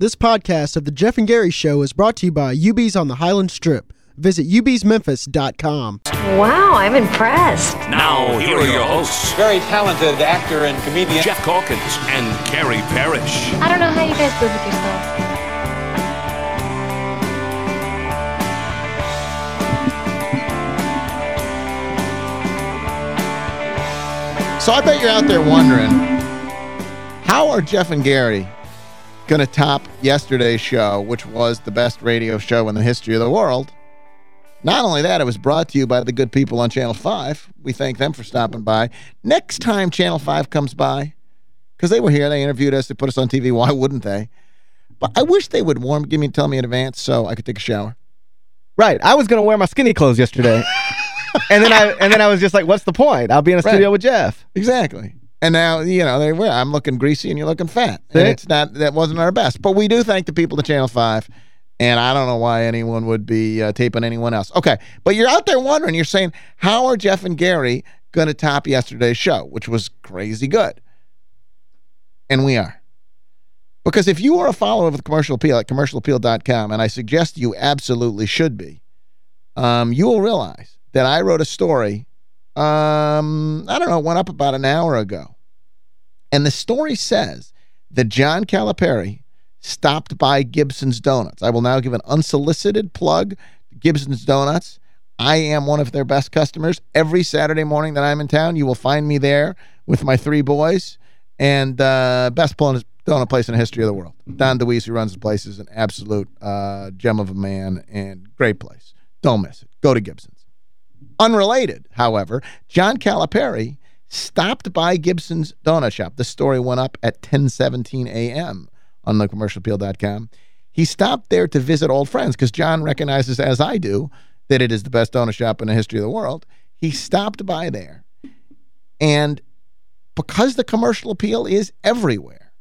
This podcast of The Geoff and Gary Show is brought to you by UB's on the Highland Strip. Visit ubsmemphis.com. Wow, I'm impressed. Now, here are your hosts, Very talented actor and comedian. Geoff Calkins and Gary Parrish. I don't know how you guys live with yourself. So I bet you're out there wondering, how are Geoff and Gary going to top yesterday's show, which was the best radio show in the history of the world? Not only that, it was brought to you by the good people on Channel 5. We thank them for stopping by. Next time Channel 5 comes by, because they were here, they interviewed us, they put us on TV, why wouldn't they? But I wish they would warn, give me, tell me in advance so I could take a shower. Right. I was going to wear my skinny clothes yesterday. and then I and then I was just like, what's the point? I'll be in a Right. studio with Geoff. Exactly. And now, you know, they, well, I'm looking greasy and you're looking fat. And it's not, that wasn't our best. But we do thank the people at Channel 5. And I don't know why anyone would be uh, taping anyone else. Okay. But you're out there wondering, you're saying, how are Geoff and Gary going to top yesterday's show, which was crazy good? And we are. Because if you are a follower of the Commercial Appeal at commercialappeal.com, and I suggest you absolutely should be, um, you will realize that I wrote a story um, I don't know, it went up about an hour ago. And the story says that John Calipari stopped by Gibson's Donuts. I will now give an unsolicited plug to Gibson's Donuts. I am one of their best customers. Every Saturday morning that I'm in town, you will find me there with my three boys. And uh, best donut place in the history of the world. Don DeWeese, who runs the place, is an absolute uh, gem of a man and great place. Don't miss it. Go to Gibson's. Unrelated, however, John Calipari stopped by Gibson's Donut Shop. The story went up at 10:17 a.m. on thecommercialappeal.com. He stopped there to visit old friends because John recognizes, as I do, that it is the best donut shop in the history of the world. He stopped by there, and because the commercial appeal is everywhere,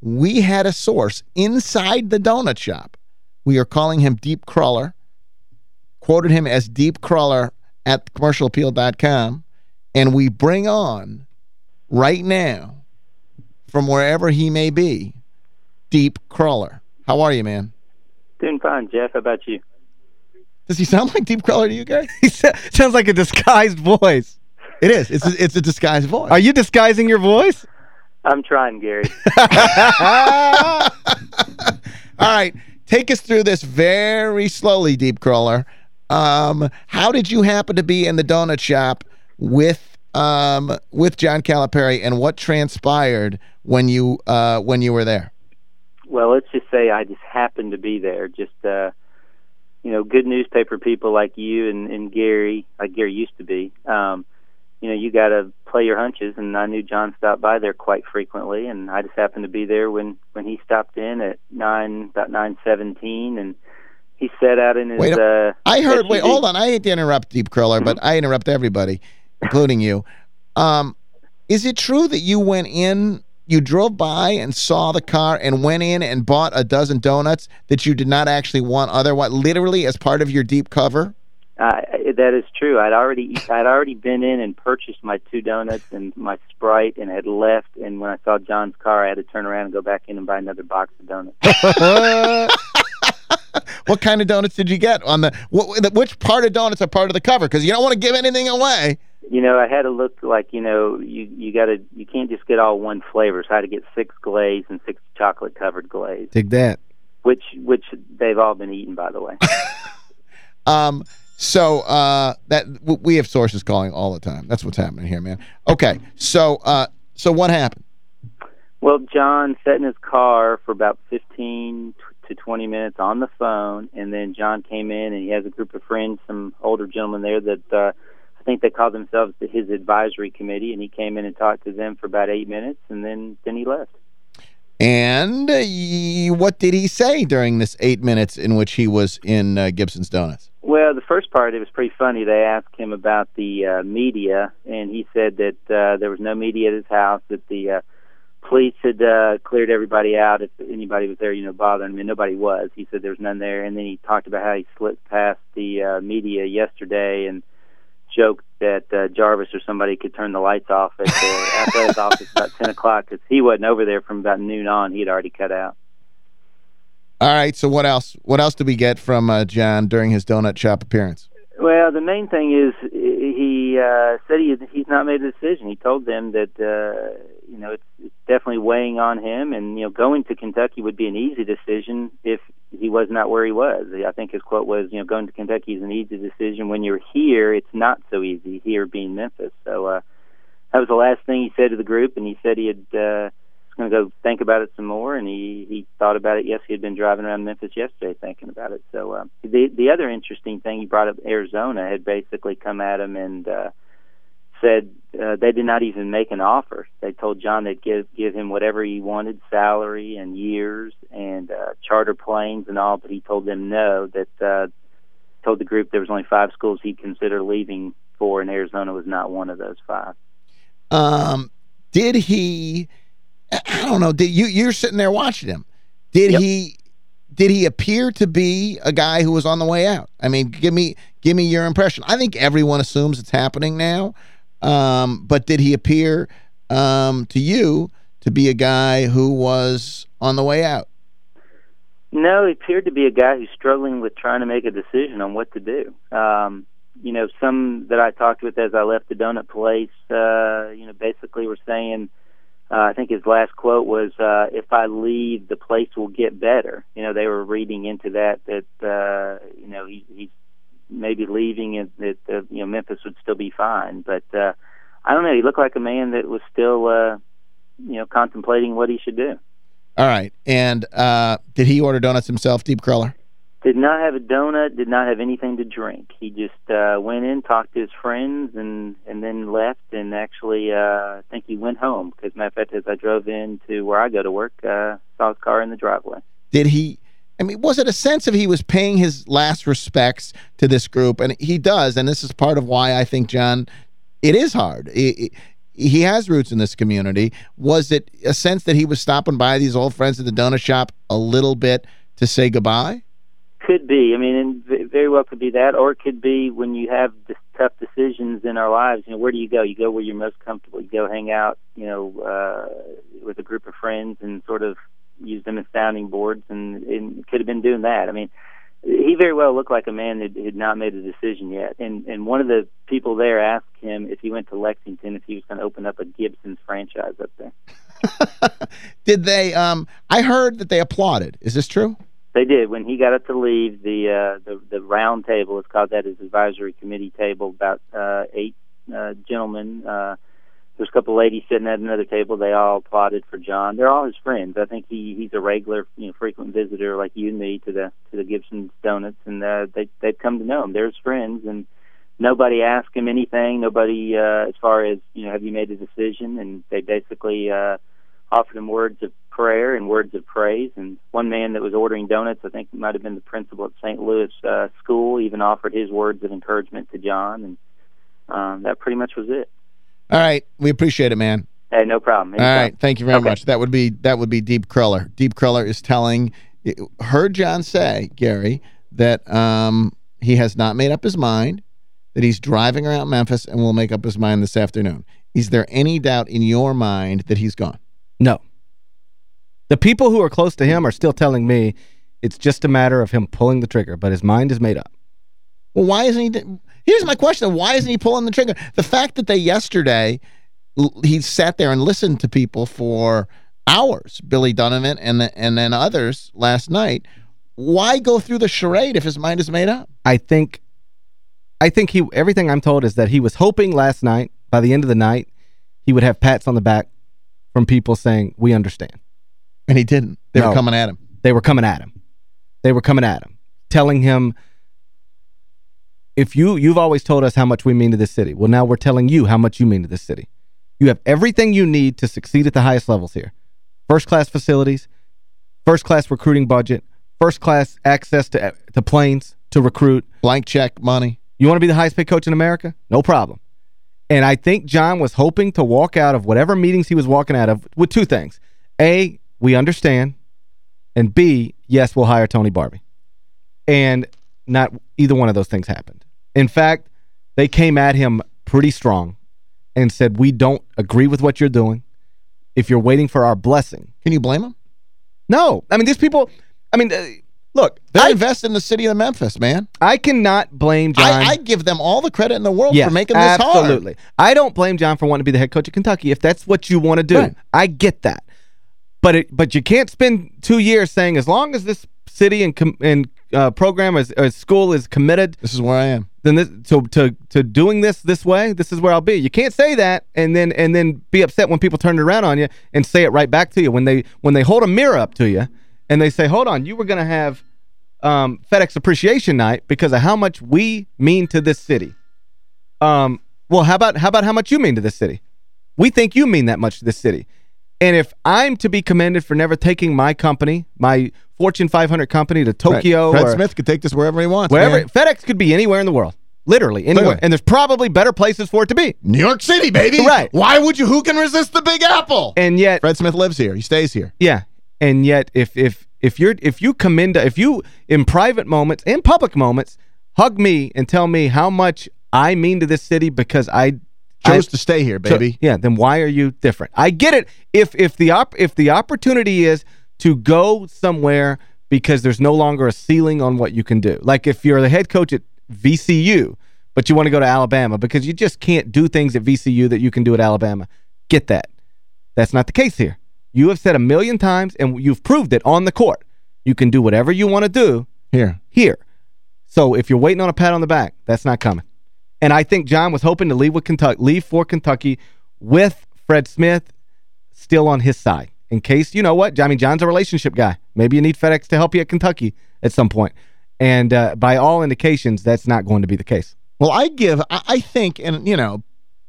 we had a source inside the donut shop. We are calling him Deep Cruller quoted him as Deep Cruller at commercialappeal.com, and we bring on right now, from wherever he may be, Deep Cruller. How are you, man? Doing fine, Geoff. How about you? Does he sound like Deep Cruller to you, guys? He sounds like a disguised voice. It is. It's a, it's a disguised voice. Are you disguising your voice? I'm trying, Gary. All right. Take us through this very slowly, Deep Cruller. Um, how did you happen to be in the donut shop with um, with John Calipari, and what transpired when you uh, when you were there? well, let's just say I just happened to be there. Just, uh, you know, good newspaper people like you and, and Gary, like Gary used to be. Um, you know, you got to play your hunches, and I knew John stopped by there quite frequently, and I just happened to be there when when he stopped in at nine about nine seventeen, and he sat out in his. Wait, uh, I heard, wait, hold on. I hate to interrupt Deep Cruller, but I interrupt everybody, including you. Um, is it true that you went in, you drove by and saw the car and went in and bought a dozen donuts that you did not actually want otherwise, literally as part of your deep cover? Uh, that is true. I'd already I'd already been in and purchased my two donuts and my Sprite and had left. And when I saw John's car, I had to turn around and go back in and buy another box of donuts. What kind of donuts did you get on the, what, which part of donuts are part of the cover? Because you don't want to give anything away. you know, I had to look like you know you you got to you can't just get all one flavor. So I had to get six glaze and six chocolate covered glaze, Dig that. which which they've all been eaten by the way. Um, so uh, that w- we have sources calling all the time. That's what's happening here, man. Okay, so uh, so what happened? Well, John sat in his car for about 15 to 20 minutes on the phone, and then John came in, and he has a group of friends, some older gentlemen there that uh, I think they call themselves the, his advisory committee, and he came in and talked to them for about eight minutes, and then then he left. And uh, y- what did he say during this eight minutes in which he was in uh, Gibson's Donuts? Well, the first part it was pretty funny. They asked him about the uh, media, and he said that uh, there was no media at his house. That the uh, police had uh, cleared everybody out. If anybody was there, you know, bothering him, and nobody was. He said there was none there, and then he talked about how he slipped past the uh, media yesterday and joked that uh, Jarvis or somebody could turn the lights off at the athletic office about ten o'clock because he wasn't over there from about noon on. He'd already cut out. All right, so what else? What else did we get from uh, John during his donut shop appearance? Well, the main thing is he uh, said he he's not made a decision. He told them that uh, you know it's, it's definitely weighing on him, and you know going to Kentucky would be an easy decision if he was not where he was. I think his quote was, you know, going to Kentucky is an easy decision. When you're here, it's not so easy. Here being Memphis, so uh, that was the last thing he said to the group, and he said he had. Uh, going to go think about it some more, and he he thought about it. Yes, he had been driving around Memphis yesterday thinking about it. So uh, the the other interesting thing he brought up, Arizona had basically come at him and uh, said uh, they did not even make an offer. They told John they'd give give him whatever he wanted, salary and years and uh, charter planes and all, but he told them no. That uh, told the group there was only five schools he'd consider leaving for, and Arizona was not one of those five. Um, did he? I don't know. Did you you're sitting there watching him? Did yep. he did he appear to be a guy who was on the way out? I mean, give me give me your impression. I think everyone assumes it's happening now. Um, but did he appear um, to you to be a guy who was on the way out? No, he appeared to be a guy who's struggling with trying to make a decision on what to do. Um, you know, some that I talked with as I left the donut place, uh, you know, basically were saying – uh, I think his last quote was, uh, "If I leave, the place will get better." You know, they were reading into that that uh, you know he, he's maybe leaving and that uh, you know Memphis would still be fine. But uh, I don't know. He looked like a man that was still uh, you know contemplating what he should do. All right. And uh, did he order donuts himself, Deep Cruller? Did not have a donut. Did not have anything to drink. He just uh, went in, talked to his friends, and and then left. And actually, uh, I think he went home because, matter of fact, as I drove in to where I go to work, uh, saw his car in the driveway. Did he? I mean, was it a sense of he was paying his last respects to this group? And he does, and this is part of why I think, John, it is hard. It, it, he has roots in this community. Was it a sense that he was stopping by these old friends at the donut shop a little bit to say goodbye? Could be. I mean, and very well could be that, or it could be when you have this tough decisions in our lives. You know, where do you go? You go where you're most comfortable. You go hang out, you know, uh, with a group of friends and sort of use them as sounding boards. And, and could have been doing that. I mean, he very well looked like a man that had not made a decision yet. And and one of the people there asked him if he went to Lexington if he was going to open up a Gibson's franchise up there. Did they? Um, I heard that they applauded. Is this true? They did. When he got up to leave, the uh, the the round table, it's called that, his advisory committee table, about uh, eight uh, gentlemen. Uh, there's a couple ladies sitting at another table. They all applauded for John. They're all his friends. I think he he's a regular, you know, frequent visitor like you and me to the to the Gibson's Donuts, and uh, they they've come to know him. They're his friends, and nobody asked him anything. Nobody, uh, as far as you know, have you made a decision? And they basically. uh offered him words of prayer and words of praise. And one man that was ordering donuts, I think might have been the principal at St. Louis uh, School, even offered his words of encouragement to John. And um, that pretty much was it. All right. We appreciate it, man. Hey, no problem. Anytime. All right. Thank you very okay. much. That would be that would be Deep Cruller. Deep Cruller is telling, heard John say, Gary, that um, he has not made up his mind, that he's driving around Memphis and will make up his mind this afternoon. Is there any doubt in your mind that he's gone? No. The people who are close to him are still telling me it's just a matter of him pulling the trigger, but his mind is made up. Well, why isn't he... Here's my question. Why isn't he pulling the trigger? The fact that they yesterday, he sat there and listened to people for hours, Billy Dunavant and, the, and then others last night, why go through the charade if his mind is made up? I think I think he everything I'm told is that he was hoping last night, by the end of the night, he would have pats on the back from people saying, we understand. And he didn't. They no, were coming at him. They were coming at him. They were coming at him, telling him, if you, you've always told us how much we mean to this city. Well, now we're telling you how much you mean to this city. You have everything you need to succeed at the highest levels here. First-class facilities, first-class recruiting budget, first-class access to, to planes to recruit. Blank check money. You want to be the highest paid coach in America? No problem. And I think John was hoping to walk out of whatever meetings he was walking out of with two things. A, we understand. And B, yes, we'll hire Tony Barbee. And not either one of those things happened. In fact, they came at him pretty strong and said, we don't agree with what you're doing. If you're waiting for our blessing. Can you blame them? No. I mean, these people, I mean, uh, look, They're I, invested in the city of Memphis, man. I cannot blame John. I, I give them all the credit in the world Yes, for making this hard. absolutely. I don't blame John for wanting to be the head coach of Kentucky if that's what you want to do. Right. I get that. But it, but you can't spend two years saying as long as this city and and uh, program is, or school is committed, This is where I am. then this to to to doing this this way, this is where I'll be. You can't say that and then and then be upset when people turn it around on you and say it right back to you when they when they hold a mirror up to you and they say, "Hold on, you were going to have um, FedEx Appreciation Night because of how much we mean to this city." Um, well, how about how about how much you mean to this city? We think you mean that much to this city. And if I'm to be commended for never taking my company, my Fortune 500 company to Tokyo Fred or Smith could take this wherever he wants. wherever man. FedEx could be anywhere in the world. Literally anywhere. Literally. And there's probably better places for it to be. New York City, baby. Right. Why would you? Who can resist the Big Apple? And yet Fred Smith lives here. He stays here. Yeah. And yet if if if you're if you come into if you in private moments and public moments hug me and tell me how much I mean to this city because I Chose I- to stay here, So- baby. yeah, then why are you different? I get it. If if the op if the opportunity is to go somewhere because there's no longer a ceiling on what you can do. Like if you're the head coach at VCU, but you want to go to Alabama because you just can't do things at VCU that you can do at Alabama. Get that. That's not the case here. You have said a million times and you've proved it on the court. You can do whatever you want to do Here. here. So if you're waiting on a pat on the back, that's not coming. And I think John was hoping to leave with Kentucky, leave for Kentucky with Fred Smith still on his side. In case, you know what, I mean, John's a relationship guy. Maybe you need FedEx to help you at Kentucky at some point. And uh, by all indications, that's not going to be the case. Well, I give, I, I think, and, you know,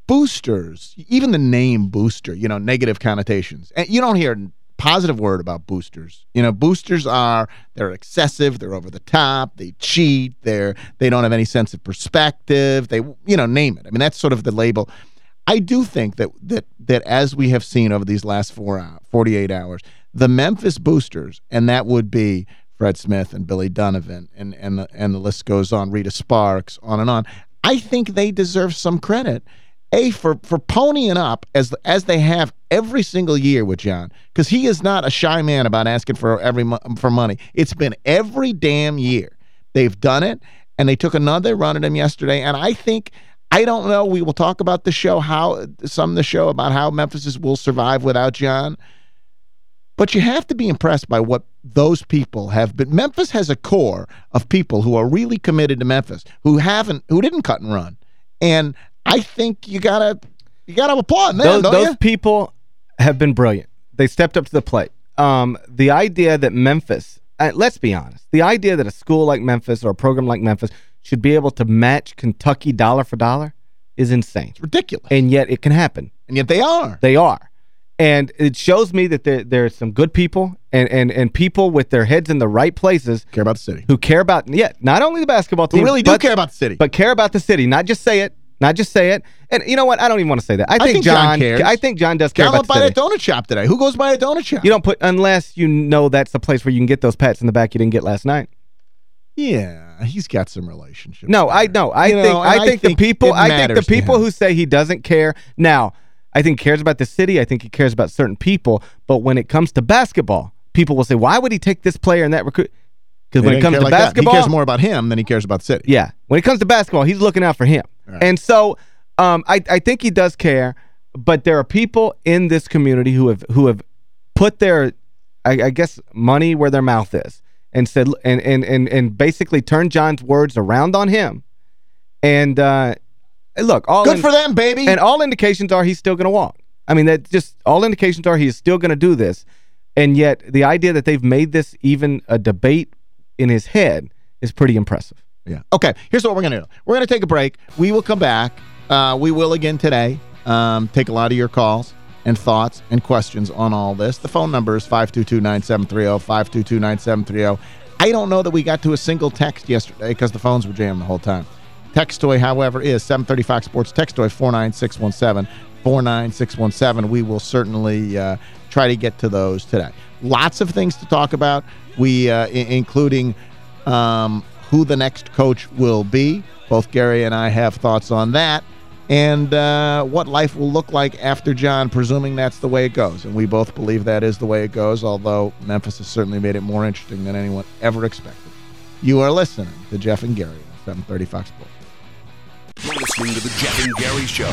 boosters, even the name booster, you know, negative connotations. And you don't hear a positive word about boosters. You know, boosters are, they're excessive, they're over the top, they cheat, they're, they don't have any sense of perspective, they, you know, name it. I mean, that's sort of the label. I do think that that that as we have seen over these last four hour, 48 hours, the Memphis boosters, and that would be Fred Smith and Billy Dunavant, and and the, and the list goes on, Rita Sparks, on and on. I think they deserve some credit, a for for ponying up as as they have every single year with John, because he is not a shy man about asking for every for money. It's been every damn year they've done it, and they took another run at him yesterday, and I think. I don't know. We will talk about the show, how some of the show about how Memphis is- will survive without John. But you have to be impressed by what those people have been. Memphis has a core of people who are really committed to Memphis, who haven't, who didn't cut and run. And I think you gotta, you gotta applaud them, those, those people have been brilliant. They stepped up to the plate. Um, the idea that Memphis, uh, let's be honest, the idea that a school like Memphis or a program like Memphis should be able to match Kentucky dollar for dollar is insane. It's ridiculous. And yet it can happen. And yet they are. They are. And it shows me that there there's some good people and, and, and people with their heads in the right places Care about the city. who care about, yeah, not only the basketball Who team. really do but- care about the city. But care about the city. Not just say it. Not just say it. And you know what? I don't even want to say that. I think, think John. I think John does care John about went the by city. that donut shop today. Who goes by a donut shop? You don't put, unless you know that's the place where you can get those pats in the back you didn't get last night. yeah, he's got some relationship. No, I know. I You think know, I I think, think the people I think the people who say he doesn't care. Now, I think he cares about the city. I think he cares about certain people, but when it comes to basketball, people will say, "Why would he take this player and that recruit?" Because when it comes to like that. basketball, He cares more about him than he cares about the city. Yeah. When it comes to basketball, he's looking out for him. Right. And so um, I, I think he does care, but there are people in this community who have who have put their, I, I guess, money where their mouth is and said and and and and basically turned John's words around on him. And uh, look, all Good in- for them, baby. and all indications are he's still going to walk. I mean, that just all indications are he's still going to do this. And yet the idea that they've made this even a debate in his head is pretty impressive. Yeah. Okay, here's what we're going to do. We're going to take a break. We will come back. Uh, we will again today um, take a lot of your calls and thoughts and questions on all this. The phone number is 522-9730, 522-9730. I don't know that we got to a single text yesterday because the phones were jammed the whole time. Text toy, however, is 730 Fox Sports. Text toy 49617. 49617. We will certainly uh, try to get to those today. Lots of things to talk about, we uh, including um, who the next coach will be. Both Gary and I have thoughts on that. and uh, what life will look like after John, presuming that's the way it goes. And we both believe that is the way it goes, although Memphis has certainly made it more interesting than anyone ever expected. You are listening to Geoff and Gary on 730 Fox Sports. You're listening to the Geoff and Gary Show